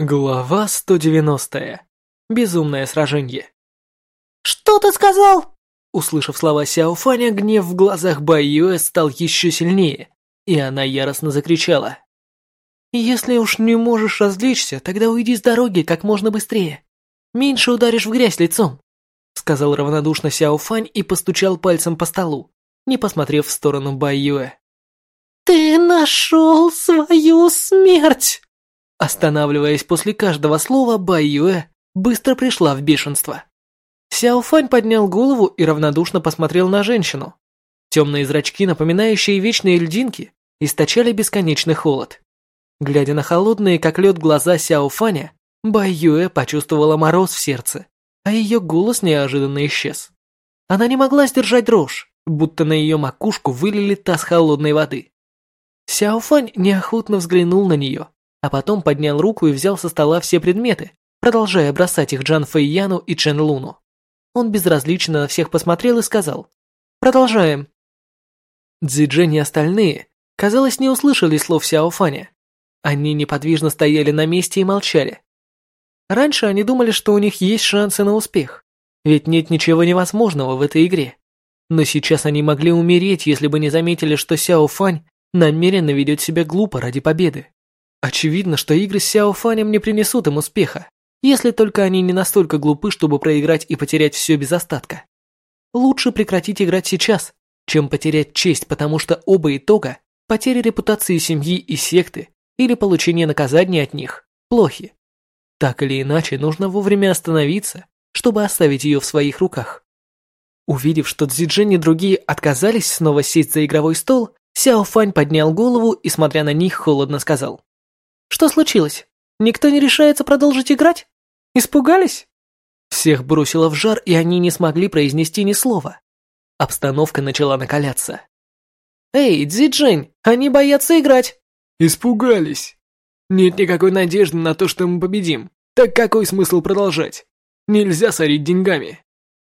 Глава 190. Безумное сражение. «Что ты сказал?» Услышав слова Сяо Фаня, гнев в глазах Бай Юэ стал еще сильнее, и она яростно закричала. «Если уж не можешь развлечься, тогда уйди с дороги как можно быстрее. Меньше ударишь в грязь лицом», сказал равнодушно Сяо Фань и постучал пальцем по столу, не посмотрев в сторону Бай Юэ. «Ты нашел свою смерть!» Останавливаясь после каждого слова, Бай Юэ быстро пришла в бешенство. Сяо Фань поднял голову и равнодушно посмотрел на женщину. Темные зрачки, напоминающие вечные льдинки, источали бесконечный холод. Глядя на холодные, как лед, глаза Сяо Фаня, Бай Юэ почувствовала мороз в сердце, а ее голос неожиданно исчез. Она не могла сдержать дрожь, будто на ее макушку вылили таз холодной воды. Сяо Фань неохотно взглянул на нее, а потом поднял руку и взял со стола все предметы, продолжая бросать их Джан Фэйяну и Чен Луну. Он безразлично на всех посмотрел и сказал «Продолжаем». Цзиджен и остальные, казалось, не услышали слов Сяо Фаня. Они неподвижно стояли на месте и молчали. Раньше они думали, что у них есть шансы на успех, ведь нет ничего невозможного в этой игре. Но сейчас они могли умереть, если бы не заметили, что Сяо Фань намеренно ведет себя глупо ради победы. Очевидно, что игры с Сяо Фанем не принесут им успеха, если только они не настолько глупы, чтобы проиграть и потерять все без остатка. Лучше прекратить играть сейчас, чем потерять честь, потому что оба итога – потеря репутации семьи и секты или получение наказания от них – плохи. Так или иначе, нужно вовремя остановиться, чтобы оставить ее в своих руках. Увидев, что Цзиджин и другие отказались снова сесть за игровой стол, Сяо Фань поднял голову и, смотря на них, холодно сказал. Что случилось? Никто не решается продолжить играть? Испугались? Всех бросило в жар, и они не смогли произнести ни слова. Обстановка начала накаляться. «Эй, Цзиджень, они боятся играть!» «Испугались! Нет никакой надежды на то, что мы победим. Так какой смысл продолжать? Нельзя сорить деньгами!»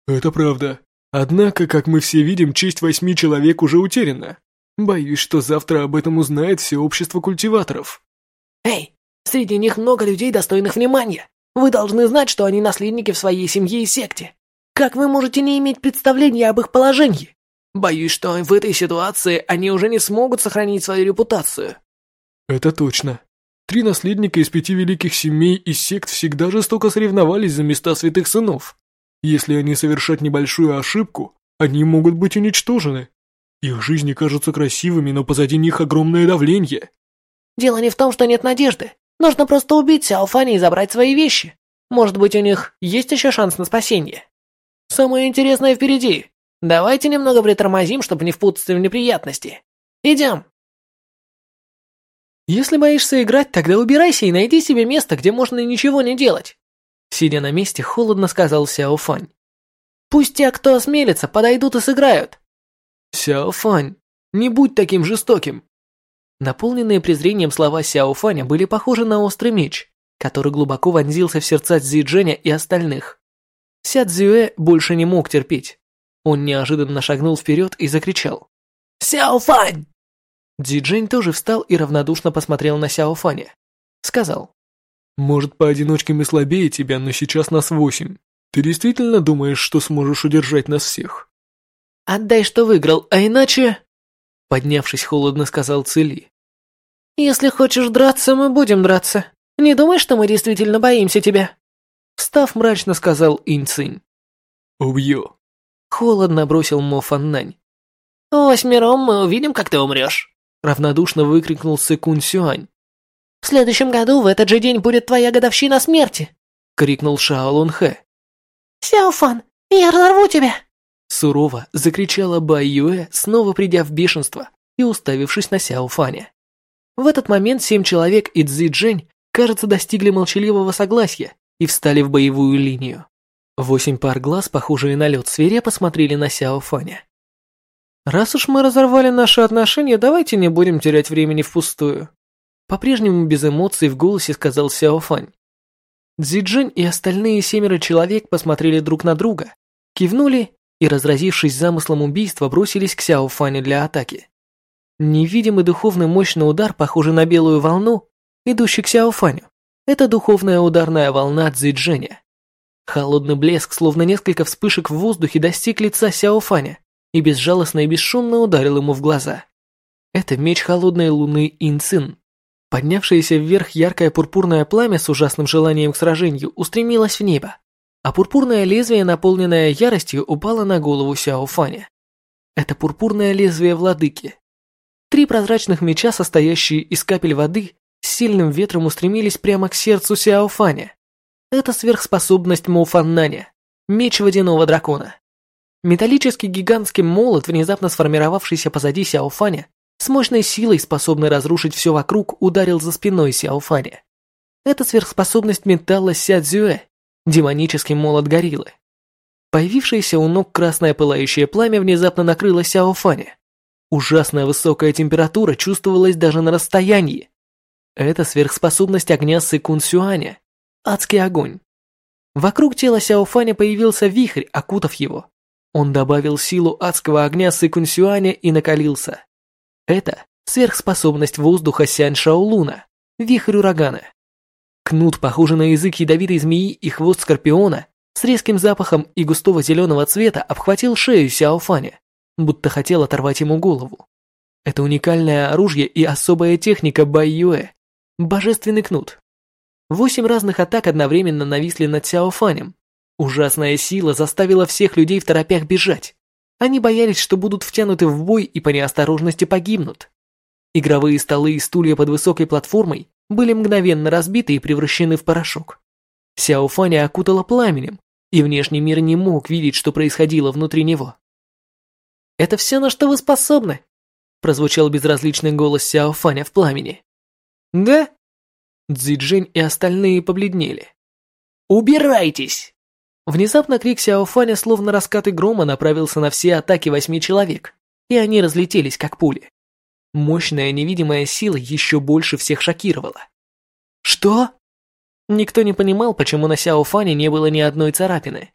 «Это правда. Однако, как мы все видим, честь восьми человек уже утеряна. Боюсь, что завтра об этом узнает все общество культиваторов». Эй, среди них много людей, достойных внимания. Вы должны знать, что они наследники в своей семье и секте. Как вы можете не иметь представления об их положении? Боюсь, что в этой ситуации они уже не смогут сохранить свою репутацию. Это точно. Три наследника из пяти великих семей и сект всегда жестоко соревновались за места святых сынов. Если они совершат небольшую ошибку, они могут быть уничтожены. Их жизни кажутся красивыми, но позади них огромное давление. Дело не в том, что нет надежды. Нужно просто убить Сяофани и забрать свои вещи. Может быть, у них есть еще шанс на спасение. Самое интересное впереди. Давайте немного притормозим, чтобы не впутаться в неприятности. Идем. Если боишься играть, тогда убирайся и найди себе место, где можно ничего не делать. Сидя на месте, холодно сказал Сяо Фань. Пусть те, кто осмелится, подойдут и сыграют. Сяо Фань, не будь таким жестоким. Наполненные презрением слова Сяо Фаня были похожи на острый меч, который глубоко вонзился в сердца Цзи Дженя и остальных. Ся Цзюэ больше не мог терпеть. Он неожиданно шагнул вперед и закричал. «Сяо Фань!» Цзи Джень тоже встал и равнодушно посмотрел на Сяо Фаня. Сказал. «Может, поодиночке мы слабее тебя, но сейчас нас восемь. Ты действительно думаешь, что сможешь удержать нас всех?» «Отдай, что выиграл, а иначе...» Поднявшись холодно, сказал Цили. «Если хочешь драться, мы будем драться. Не думай, что мы действительно боимся тебя». Встав мрачно, сказал Инь Цинь. «Убью». Холодно бросил Мо Фаннань. «Восьмером мы увидим, как ты умрешь», равнодушно выкрикнул Секун Сюань. «В следующем году в этот же день будет твоя годовщина смерти», крикнул Шао Лун Хэ. «Сяофан, я разорву тебя!» Сурово закричала Бай Юэ, снова придя в бешенство и уставившись на Сяо Фаня. В этот момент семь человек и Цзи Джень, кажется, достигли молчаливого согласия и встали в боевую линию. Восемь пар глаз, похожие на лед, свирепо смотрели на Сяо Фаня. «Раз уж мы разорвали наши отношения, давайте не будем терять времени впустую», по-прежнему без эмоций в голосе сказал Сяо Фань. Цзиджин и остальные семеро человек посмотрели друг на друга, кивнули и, разразившись замыслом убийства, бросились к Сяо Фаню для атаки. Невидимый духовный мощный удар, похожий на белую волну, идущий к Сяо Фаню, Это духовная ударная волна Цзиджэня. Холодный блеск, словно несколько вспышек в воздухе, достиг лица Сяофаня и безжалостно и бесшумно ударил ему в глаза. Это меч холодной луны Инцин. Поднявшееся вверх яркое пурпурное пламя с ужасным желанием к сражению устремилось в небо, а пурпурное лезвие, наполненное яростью, упало на голову Сяофаня. Это пурпурное лезвие владыки. Три прозрачных меча, состоящие из капель воды, с сильным ветром устремились прямо к сердцу Сяофаня. Это сверхспособность Моуфаннаня, меч водяного дракона. Металлический гигантский молот, внезапно сформировавшийся позади Сяофаня, с мощной силой, способной разрушить все вокруг, ударил за спиной Сяофаня. Это сверхспособность металла Сядзюэ, демонический молот гориллы. Появившееся у ног красное пылающее пламя внезапно накрыло Сяофаня. Ужасная высокая температура чувствовалась даже на расстоянии. Это сверхспособность огня Сыкун Сюаня, адский огонь. Вокруг тела Сяофаня появился вихрь, окутав его. Он добавил силу адского огня Сыкунсюаня и накалился. Это сверхспособность воздуха Сянь Шаолуна, вихрь урагана. Кнут, похожий на язык ядовитой змеи и хвост скорпиона, с резким запахом и густого зеленого цвета обхватил шею Сяофаня, будто хотел оторвать ему голову. Это уникальное оружие и особая техника Байюэ, божественный кнут. Восемь разных атак одновременно нависли над Сяофанем. Ужасная сила заставила всех людей в торопях бежать. Они боялись, что будут втянуты в бой и по неосторожности погибнут. Игровые столы и стулья под высокой платформой были мгновенно разбиты и превращены в порошок. Сяофаня окутала пламенем, и внешний мир не мог видеть, что происходило внутри него. «Это все, на что вы способны?» прозвучал безразличный голос Сяофаня в пламени. «Да?» Цзиджень и остальные побледнели. «Убирайтесь!» Внезапно крик Сяофаня, словно раскаты грома, направился на все атаки восьми человек, и они разлетелись, как пули. Мощная невидимая сила еще больше всех шокировала. «Что?» Никто не понимал, почему на Сяофане не было ни одной царапины.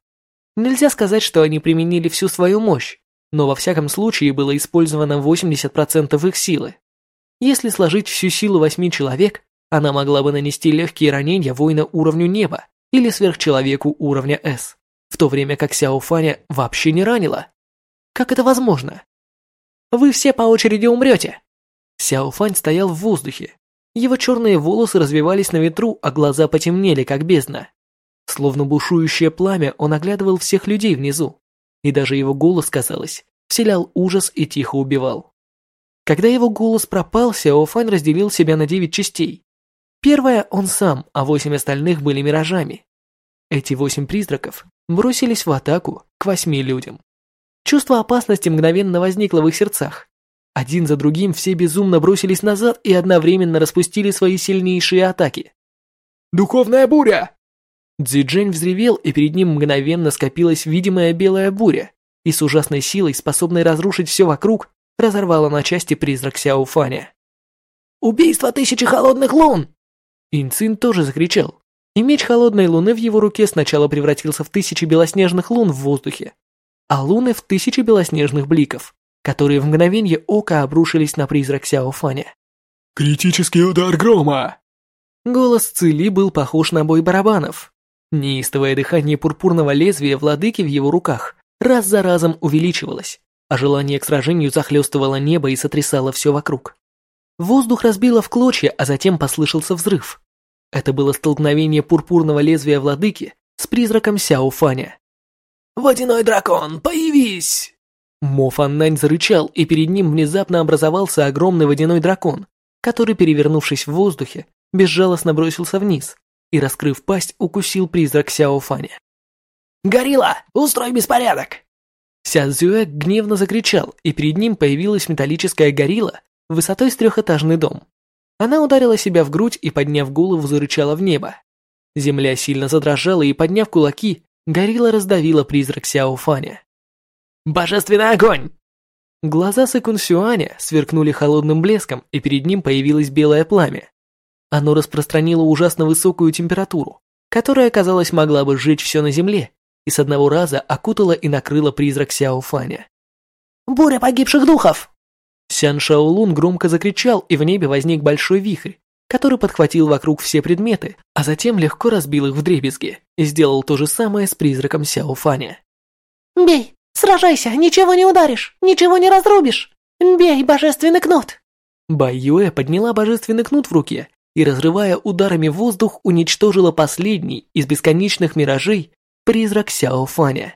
Нельзя сказать, что они применили всю свою мощь, но во всяком случае было использовано 80% их силы. Если сложить всю силу восьми человек, она могла бы нанести легкие ранения воина уровню неба или сверхчеловеку уровня С, в то время как Сяо Фаня вообще не ранила. Как это возможно? Вы все по очереди умрете. Сяо Фань стоял в воздухе. Его черные волосы развивались на ветру, а глаза потемнели, как бездна. Словно бушующее пламя, он оглядывал всех людей внизу. И даже его голос, казалось, вселял ужас и тихо убивал. Когда его голос пропал, Сяо Фань разделил себя на девять частей. Первая он сам, а восемь остальных были миражами. Эти восемь призраков бросились в атаку к восьми людям. Чувство опасности мгновенно возникло в их сердцах. Один за другим все безумно бросились назад и одновременно распустили свои сильнейшие атаки. «Духовная буря!» Цзиджень взревел, и перед ним мгновенно скопилась видимая белая буря, и с ужасной силой, способной разрушить все вокруг, разорвала на части призрак Сяофаня. «Убийство тысячи холодных лун!» Инцин тоже закричал, и меч холодной луны в его руке сначала превратился в тысячи белоснежных лун в воздухе, а луны в тысячи белоснежных бликов, которые в мгновение ока обрушились на призрак Сяофаня. «Критический удар грома!» Голос Цили был похож на бой барабанов. Неистовое дыхание пурпурного лезвия владыки в его руках раз за разом увеличивалось, а желание к сражению захлестывало небо и сотрясало все вокруг. Воздух разбило в клочья, а затем послышался взрыв. Это было столкновение пурпурного лезвия владыки с призраком Сяо Фаня. «Водяной дракон, появись!» Мо Фаннань зарычал, и перед ним внезапно образовался огромный водяной дракон, который, перевернувшись в воздухе, безжалостно бросился вниз и, раскрыв пасть, укусил призрак Сяо Фаня. «Горилла, устрой беспорядок!» Ся Цзюэ гневно закричал, и перед ним появилась металлическая горилла высотой с трехэтажный дом. Она ударила себя в грудь и, подняв голову, зарычала в небо. Земля сильно задрожала, и, подняв кулаки, горилла раздавила призрак Сяо Фаня. «Божественный огонь!» Глаза Сэкун Сюаня сверкнули холодным блеском, и перед ним появилось белое пламя. Оно распространило ужасно высокую температуру, которая, казалось, могла бы сжечь все на земле, и с одного раза окутала и накрыла призрак Сяо Фаня. «Буря погибших духов!» Сян Шаолун громко закричал, и в небе возник большой вихрь, который подхватил вокруг все предметы, а затем легко разбил их вдребезги и сделал то же самое с призраком Сяо Фаня. «Бей! Сражайся! Ничего не ударишь! Ничего не разрубишь! Бей, божественный кнут!» Бай Юэ подняла божественный кнут в руке и, разрывая ударами воздух, уничтожила последний из бесконечных миражей призрак Сяо Фаня.